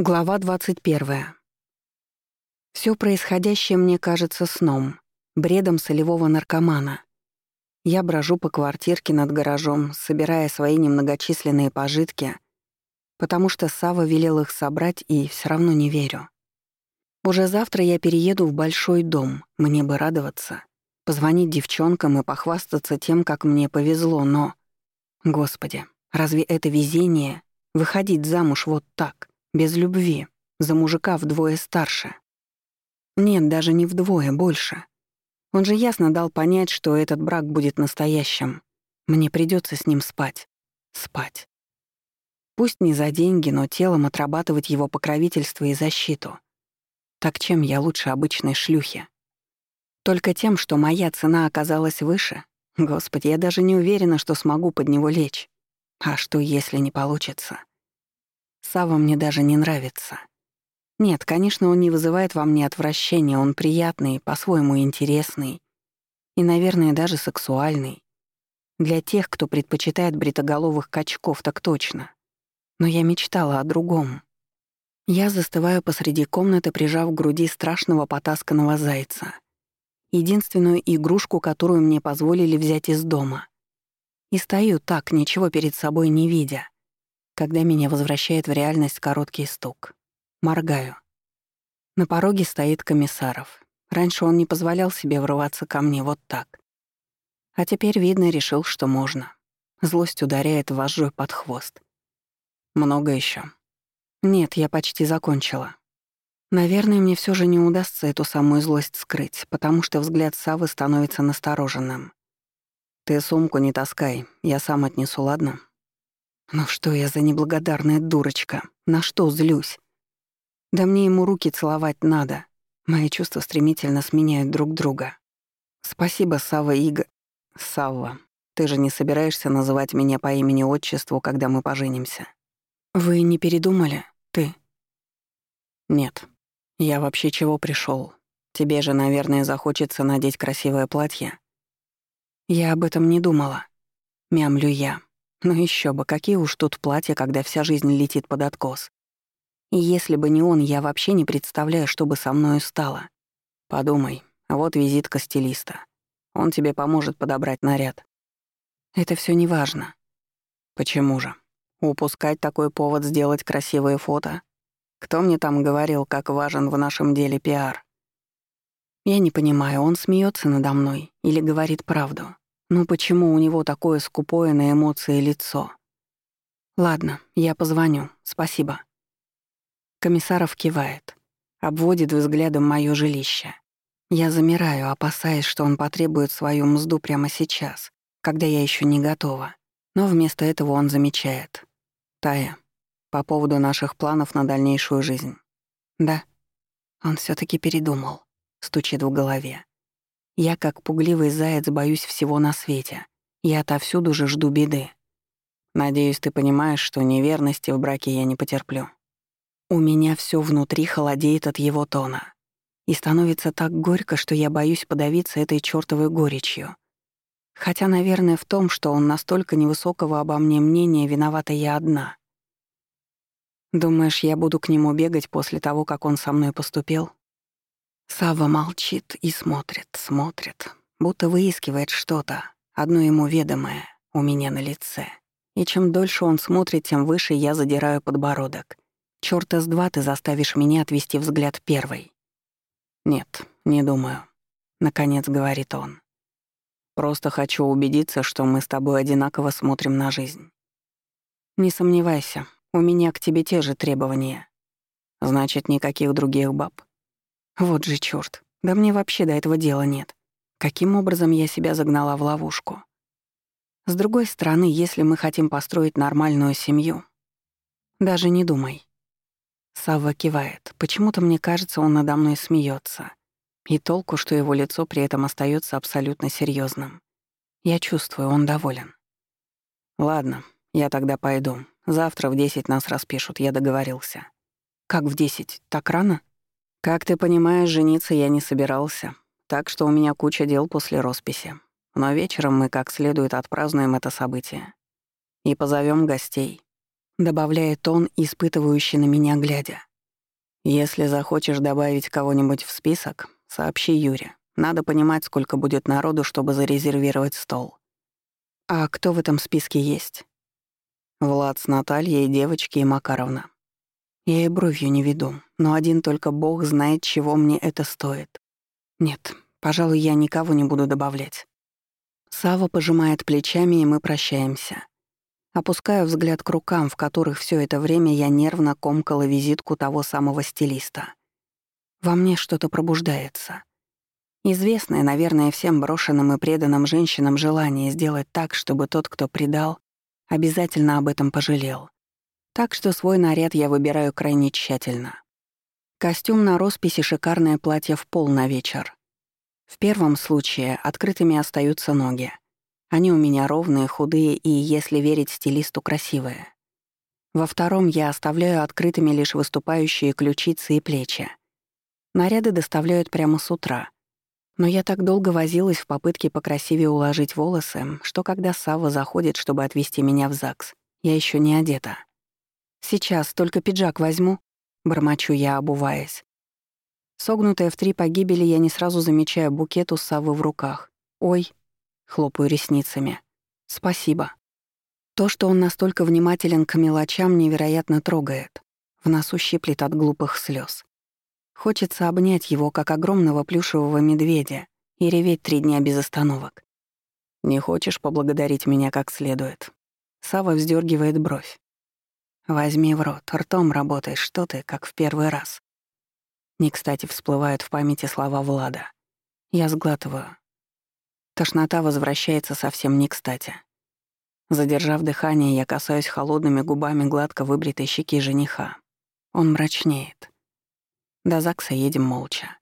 Глава 21. Все происходящее мне кажется сном, бредом солевого наркомана. Я брожу по квартирке над гаражом, собирая свои немногочисленные пожитки, потому что Сава велел их собрать и все равно не верю. Уже завтра я перееду в большой дом, мне бы радоваться, позвонить девчонкам и похвастаться тем, как мне повезло, но... Господи, разве это везение — выходить замуж вот так? Без любви. За мужика вдвое старше. Нет, даже не вдвое, больше. Он же ясно дал понять, что этот брак будет настоящим. Мне придется с ним спать. Спать. Пусть не за деньги, но телом отрабатывать его покровительство и защиту. Так чем я лучше обычной шлюхи? Только тем, что моя цена оказалась выше? Господи, я даже не уверена, что смогу под него лечь. А что, если не получится? Сава мне даже не нравится. Нет, конечно, он не вызывает во мне отвращения, он приятный, по-своему интересный и, наверное, даже сексуальный. Для тех, кто предпочитает бритоголовых качков, так точно. Но я мечтала о другом. Я застываю посреди комнаты, прижав к груди страшного потасканного зайца. Единственную игрушку, которую мне позволили взять из дома. И стою так, ничего перед собой не видя — когда меня возвращает в реальность короткий стук. Моргаю. На пороге стоит комиссаров. Раньше он не позволял себе врываться ко мне вот так. А теперь, видно, решил, что можно. Злость ударяет вожжой под хвост. Много еще. Нет, я почти закончила. Наверное, мне все же не удастся эту самую злость скрыть, потому что взгляд Савы становится настороженным. «Ты сумку не таскай, я сам отнесу, ладно?» Ну что я за неблагодарная дурочка? На что злюсь? Да мне ему руки целовать надо. Мои чувства стремительно сменяют друг друга. Спасибо, Сава Иго... Савва, ты же не собираешься называть меня по имени-отчеству, когда мы поженимся? Вы не передумали? Ты? Нет. Я вообще чего пришел? Тебе же, наверное, захочется надеть красивое платье. Я об этом не думала. Мямлю я. Но еще бы, какие уж тут платья, когда вся жизнь летит под откос. И если бы не он, я вообще не представляю, что бы со мною стало. Подумай, вот визитка стилиста. Он тебе поможет подобрать наряд. Это все не важно. Почему же? Упускать такой повод сделать красивые фото? Кто мне там говорил, как важен в нашем деле пиар? Я не понимаю, он смеется надо мной или говорит правду. Ну почему у него такое скупое на эмоции лицо? Ладно, я позвоню. Спасибо. Комиссаров кивает, обводит взглядом моё жилище. Я замираю, опасаясь, что он потребует свою мзду прямо сейчас, когда я еще не готова. Но вместо этого он замечает. «Тая, по поводу наших планов на дальнейшую жизнь». «Да». Он все таки передумал, стучит в голове. Я, как пугливый заяц, боюсь всего на свете. Я отовсюду же жду беды. Надеюсь, ты понимаешь, что неверности в браке я не потерплю. У меня все внутри холодеет от его тона. И становится так горько, что я боюсь подавиться этой чёртовой горечью. Хотя, наверное, в том, что он настолько невысокого обо мне мнения, виновата я одна. Думаешь, я буду к нему бегать после того, как он со мной поступил? Сава молчит и смотрит, смотрит, будто выискивает что-то, одно ему ведомое, у меня на лице. И чем дольше он смотрит, тем выше я задираю подбородок. Чёрта с два ты заставишь меня отвести взгляд первой. «Нет, не думаю», — наконец говорит он. «Просто хочу убедиться, что мы с тобой одинаково смотрим на жизнь». «Не сомневайся, у меня к тебе те же требования. Значит, никаких других баб?» Вот же чёрт, да мне вообще до этого дела нет. Каким образом я себя загнала в ловушку? С другой стороны, если мы хотим построить нормальную семью, даже не думай. Савва кивает. Почему-то мне кажется, он надо мной смеется. И толку, что его лицо при этом остается абсолютно серьезным. Я чувствую, он доволен. Ладно, я тогда пойду. Завтра в десять нас распишут, я договорился. Как в десять? Так рано? Как ты понимаешь, жениться я не собирался, так что у меня куча дел после росписи. Но вечером мы как следует отпразднуем это событие. И позовем гостей. Добавляет он, испытывающий на меня глядя. Если захочешь добавить кого-нибудь в список, сообщи Юре. Надо понимать, сколько будет народу, чтобы зарезервировать стол. А кто в этом списке есть? Влад с Натальей, девочки и Макаровна. Я и бровью не веду, но один только бог знает, чего мне это стоит. Нет, пожалуй, я никого не буду добавлять. Сава пожимает плечами, и мы прощаемся. Опускаю взгляд к рукам, в которых все это время я нервно комкала визитку того самого стилиста. Во мне что-то пробуждается. Известное, наверное, всем брошенным и преданным женщинам желание сделать так, чтобы тот, кто предал, обязательно об этом пожалел. Так что свой наряд я выбираю крайне тщательно. Костюм на росписи, шикарное платье в пол на вечер. В первом случае открытыми остаются ноги. Они у меня ровные, худые и, если верить стилисту, красивые. Во втором я оставляю открытыми лишь выступающие ключицы и плечи. Наряды доставляют прямо с утра. Но я так долго возилась в попытке покрасивее уложить волосы, что когда Сава заходит, чтобы отвезти меня в ЗАГС, я еще не одета. «Сейчас, только пиджак возьму», — бормочу я, обуваясь. Согнутая в три погибели, я не сразу замечаю букет у Савы в руках. «Ой», Хлопаю ресницами. Спасибо. То, что он настолько внимателен к мелочам, невероятно трогает. В носу щиплет от глупых слез. Хочется обнять его, как огромного плюшевого медведя, и реветь три дня без остановок. «Не хочешь поблагодарить меня как следует?» Сава вздергивает бровь. «Возьми в рот, ртом работаешь, что ты, как в первый раз». Не кстати всплывают в памяти слова Влада. Я сглатываю, Тошнота возвращается совсем не кстати. Задержав дыхание, я касаюсь холодными губами гладко выбритой щеки жениха. Он мрачнеет. До ЗАГСа едем молча.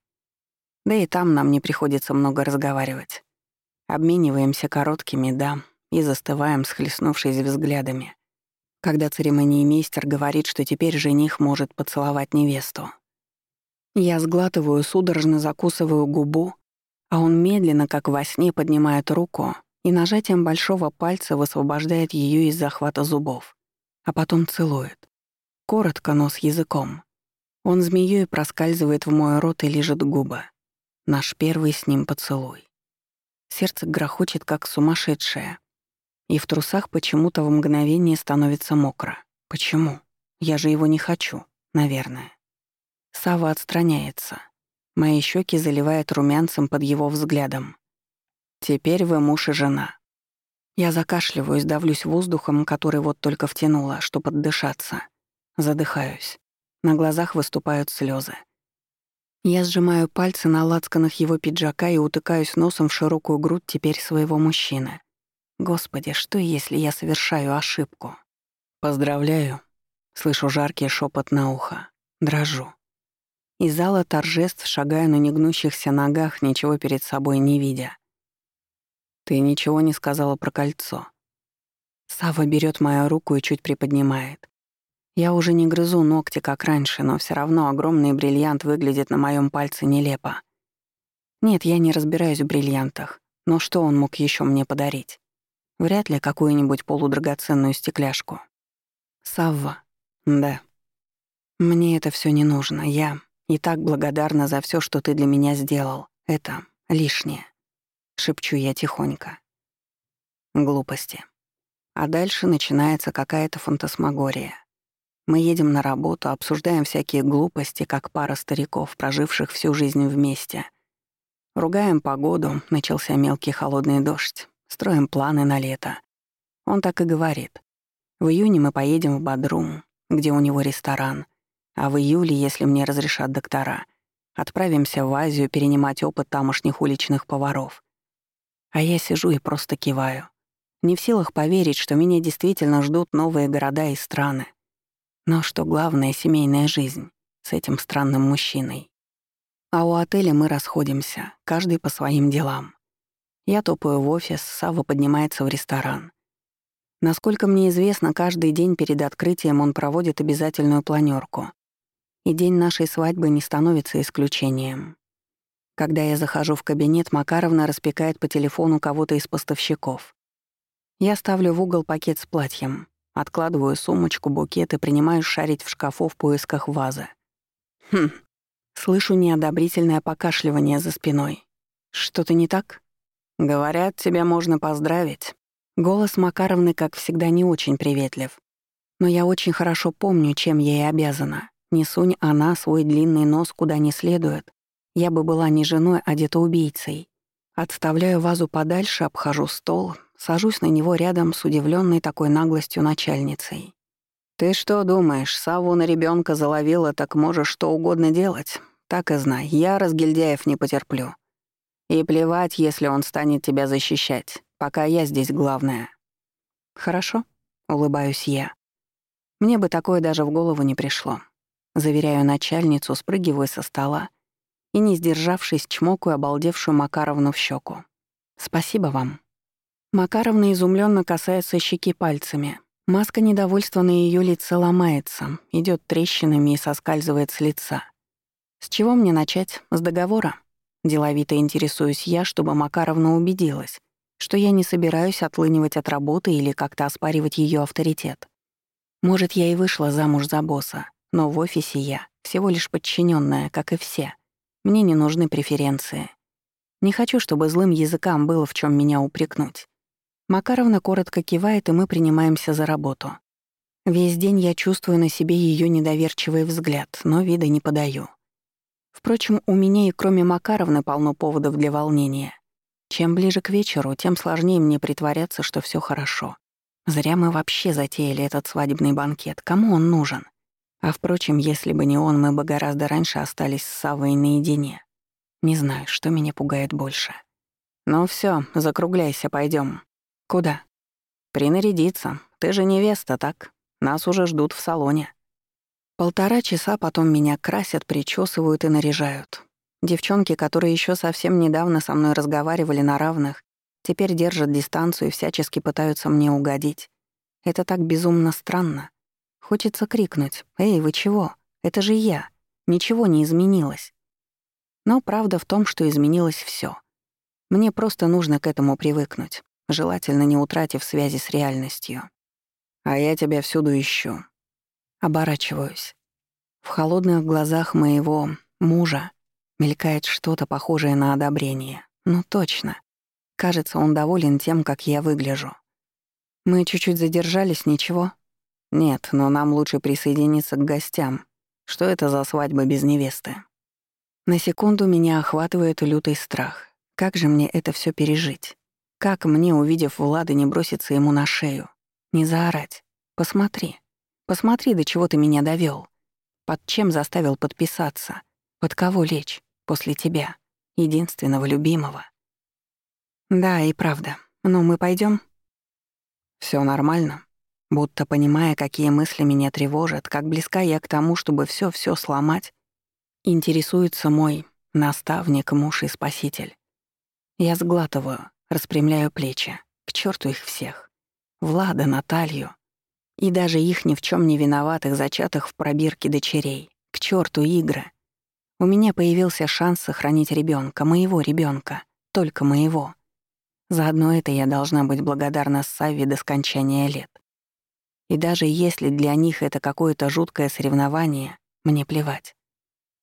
Да и там нам не приходится много разговаривать. Обмениваемся короткими «да» и застываем, схлестнувшись взглядами. Когда церемониймейстер говорит, что теперь жених может поцеловать невесту. Я сглатываю, судорожно закусываю губу, а он медленно, как во сне, поднимает руку и нажатием большого пальца высвобождает ее из захвата зубов, а потом целует. Коротко, но с языком. Он змеей проскальзывает в мой рот и лежит губы. Наш первый с ним поцелуй. Сердце грохочет, как сумасшедшее. И в трусах почему-то в мгновение становится мокро. Почему? Я же его не хочу, наверное. Сава отстраняется. Мои щеки заливает румянцем под его взглядом. «Теперь вы муж и жена». Я закашливаюсь, давлюсь воздухом, который вот только втянула, чтобы поддышаться. Задыхаюсь. На глазах выступают слезы. Я сжимаю пальцы на лацканах его пиджака и утыкаюсь носом в широкую грудь теперь своего мужчины. Господи, что если я совершаю ошибку? Поздравляю. Слышу жаркий шепот на ухо. Дрожу. Из зала торжеств шагая на негнущихся ногах, ничего перед собой не видя. «Ты ничего не сказала про кольцо». Сава берет мою руку и чуть приподнимает. Я уже не грызу ногти, как раньше, но все равно огромный бриллиант выглядит на моем пальце нелепо. Нет, я не разбираюсь в бриллиантах, но что он мог еще мне подарить? Вряд ли какую-нибудь полудрагоценную стекляшку. Савва. Да. Мне это все не нужно. Я... И так благодарна за все, что ты для меня сделал. Это лишнее. Шепчу я тихонько. Глупости. А дальше начинается какая-то фантасмагория. Мы едем на работу, обсуждаем всякие глупости, как пара стариков, проживших всю жизнь вместе. Ругаем погоду, начался мелкий холодный дождь, строим планы на лето. Он так и говорит. В июне мы поедем в Бадрум, где у него ресторан — а в июле, если мне разрешат доктора, отправимся в Азию перенимать опыт тамошних уличных поваров. А я сижу и просто киваю. Не в силах поверить, что меня действительно ждут новые города и страны. Но что главное — семейная жизнь с этим странным мужчиной. А у отеля мы расходимся, каждый по своим делам. Я топаю в офис, Сава поднимается в ресторан. Насколько мне известно, каждый день перед открытием он проводит обязательную планерку, и день нашей свадьбы не становится исключением. Когда я захожу в кабинет, Макаровна распекает по телефону кого-то из поставщиков. Я ставлю в угол пакет с платьем, откладываю сумочку, букет и принимаю шарить в шкафу в поисках вазы. Хм. Слышу неодобрительное покашливание за спиной. Что-то не так? Говорят, тебя можно поздравить. Голос Макаровны, как всегда, не очень приветлив. Но я очень хорошо помню, чем ей обязана. Не сунь она свой длинный нос куда не следует. Я бы была не женой, а где-то убийцей. Отставляю вазу подальше, обхожу стол, сажусь на него рядом с удивленной такой наглостью начальницей. «Ты что думаешь, Саву на ребенка заловила, так можешь что угодно делать? Так и знай, я разгильдяев не потерплю. И плевать, если он станет тебя защищать, пока я здесь главная». «Хорошо», — улыбаюсь я. Мне бы такое даже в голову не пришло. Заверяю начальницу, спрыгиваю со стола и, не сдержавшись, чмокаю обалдевшую Макаровну в щеку. «Спасибо вам». Макаровна изумленно касается щеки пальцами. Маска недовольства на ее лице ломается, идет трещинами и соскальзывает с лица. С чего мне начать? С договора? Деловито интересуюсь я, чтобы Макаровна убедилась, что я не собираюсь отлынивать от работы или как-то оспаривать ее авторитет. Может, я и вышла замуж за босса, но в офисе я всего лишь подчиненная, как и все. Мне не нужны преференции. Не хочу, чтобы злым языкам было в чем меня упрекнуть. Макаровна коротко кивает, и мы принимаемся за работу. Весь день я чувствую на себе ее недоверчивый взгляд, но вида не подаю. Впрочем, у меня и кроме Макаровны полно поводов для волнения. Чем ближе к вечеру, тем сложнее мне притворяться, что все хорошо. Зря мы вообще затеяли этот свадебный банкет. Кому он нужен? А впрочем, если бы не он, мы бы гораздо раньше остались с Савой наедине. Не знаю, что меня пугает больше. Ну все, закругляйся, пойдем. Куда? Принарядиться. Ты же невеста, так? Нас уже ждут в салоне. Полтора часа потом меня красят, причесывают и наряжают. Девчонки, которые еще совсем недавно со мной разговаривали на равных, теперь держат дистанцию и всячески пытаются мне угодить. Это так безумно странно. Хочется крикнуть «Эй, вы чего? Это же я! Ничего не изменилось!» Но правда в том, что изменилось все. Мне просто нужно к этому привыкнуть, желательно не утратив связи с реальностью. А я тебя всюду ищу. Оборачиваюсь. В холодных глазах моего мужа мелькает что-то похожее на одобрение. Ну точно. Кажется, он доволен тем, как я выгляжу. Мы чуть-чуть задержались, ничего? Нет, но нам лучше присоединиться к гостям. Что это за свадьба без невесты? На секунду меня охватывает лютый страх. Как же мне это все пережить? Как мне, увидев Влада, не броситься ему на шею? Не заорать? Посмотри. Посмотри, до чего ты меня довел. Под чем заставил подписаться? Под кого лечь? После тебя. Единственного любимого. Да, и правда. Ну, мы пойдем. Все нормально. Будто понимая, какие мысли меня тревожат, как близка я к тому, чтобы все все сломать, интересуется мой наставник, муж и спаситель. Я сглатываю, распрямляю плечи. К черту их всех. Влада, Наталью. И даже их ни в чем не виноватых, зачатых в пробирке дочерей. К черту игры. У меня появился шанс сохранить ребенка, моего ребенка, только моего. Заодно это я должна быть благодарна Савве до скончания лет. И даже если для них это какое-то жуткое соревнование, мне плевать.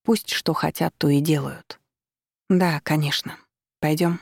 Пусть что хотят, то и делают. Да, конечно. Пойдем.